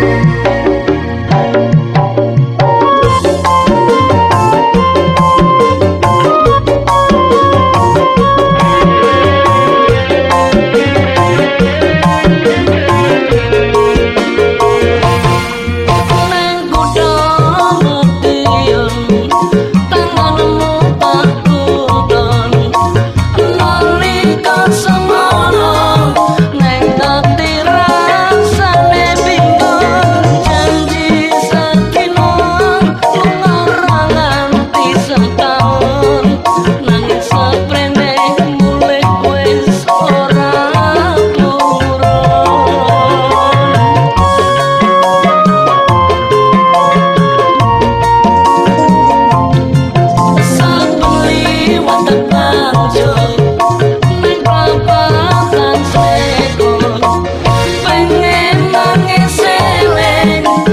Música Thank you.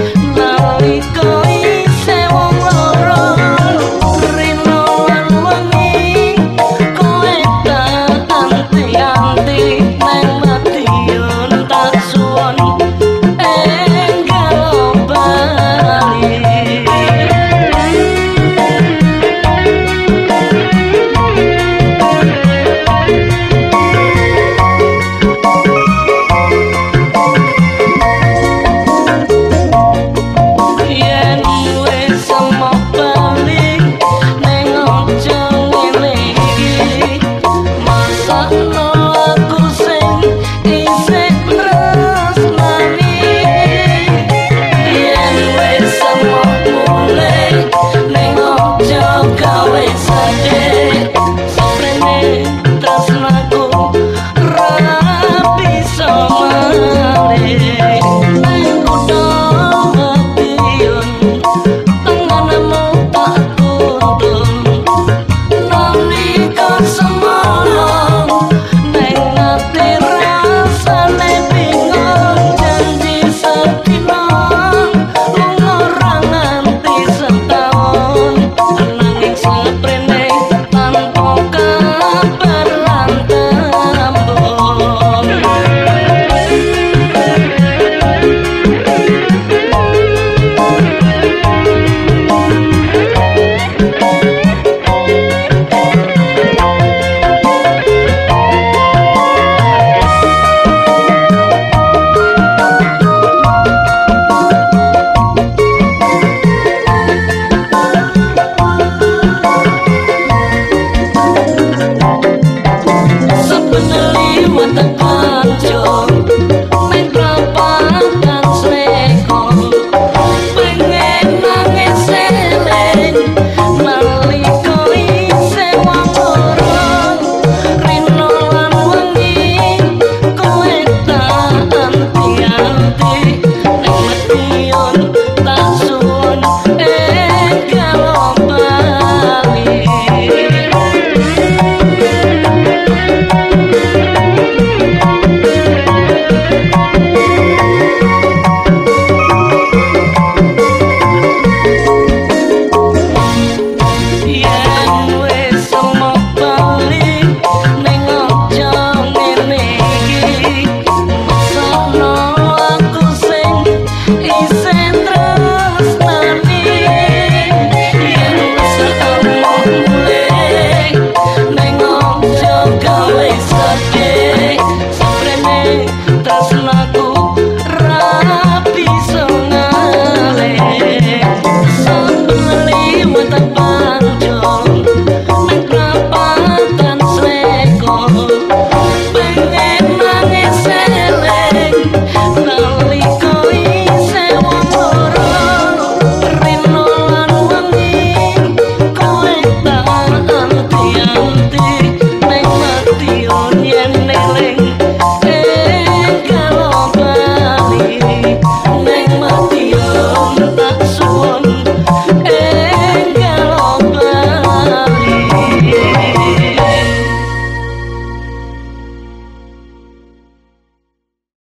Tak lagu